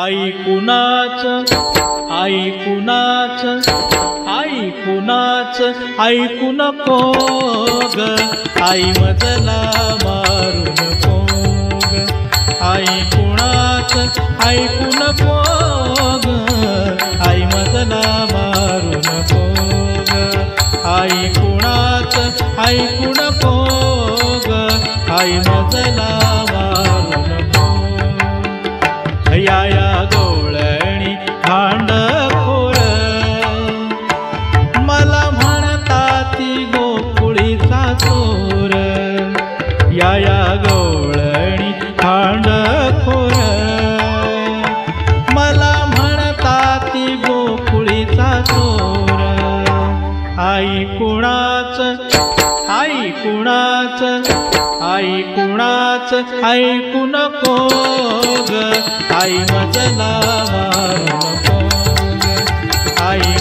आई कुणाच? आई कुणाच? आई कुणाच? ऐकू नको ग? आई मजला मारू नको ग आई कुणाच? ऐकू नको ग? आई मजला मारू नको ग आई कुणाच? ऐकू नको ग? आई मजला या या गवळणी खांड खोर. मला म्हणताती गोकुळीचा चोर. आई कुणाच आई कुणाच आई कुणाच ऐकू नको ग. आई मजला आई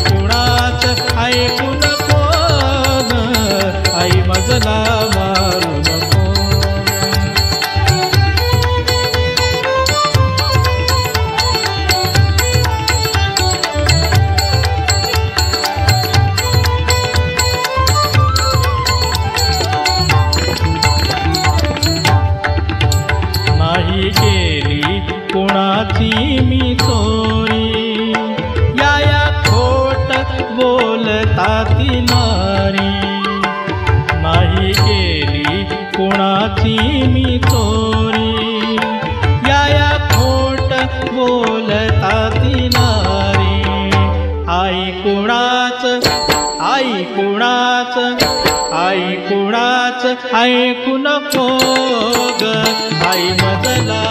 कोणाची मी चोरी या या खोट बोलता ती नारी. नाही केली कोणाची मी चोरी. या या खोट बोलता ती नारी. आई कुणाच आई कुणाच आई कुणाच ऐकू नको ग. आई मजला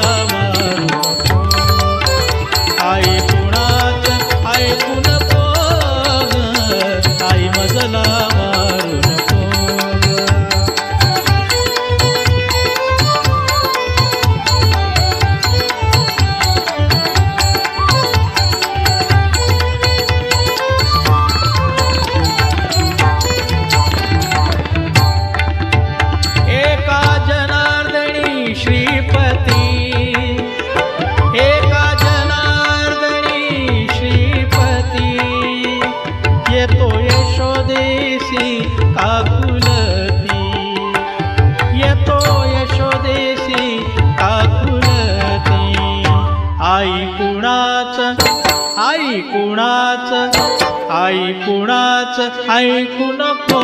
आई कुणाच ऐकू नको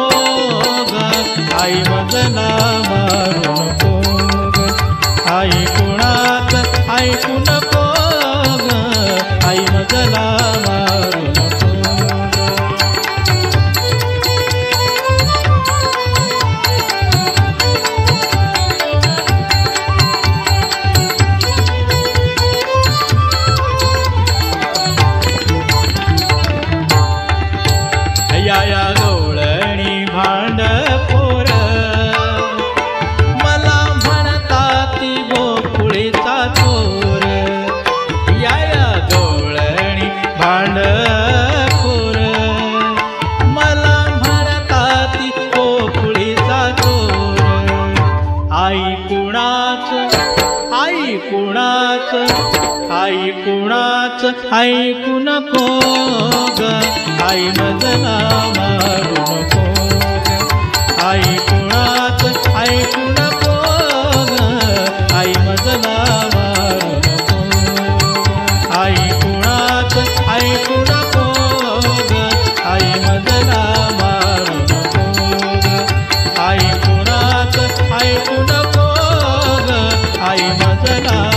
आई मजला मारू नको ग आई कुणाच ऐकू नको आई कुणाच? आई कुणाच? आई कुणाच? ऐकू नको ग आई मजला मारू नको साई मजला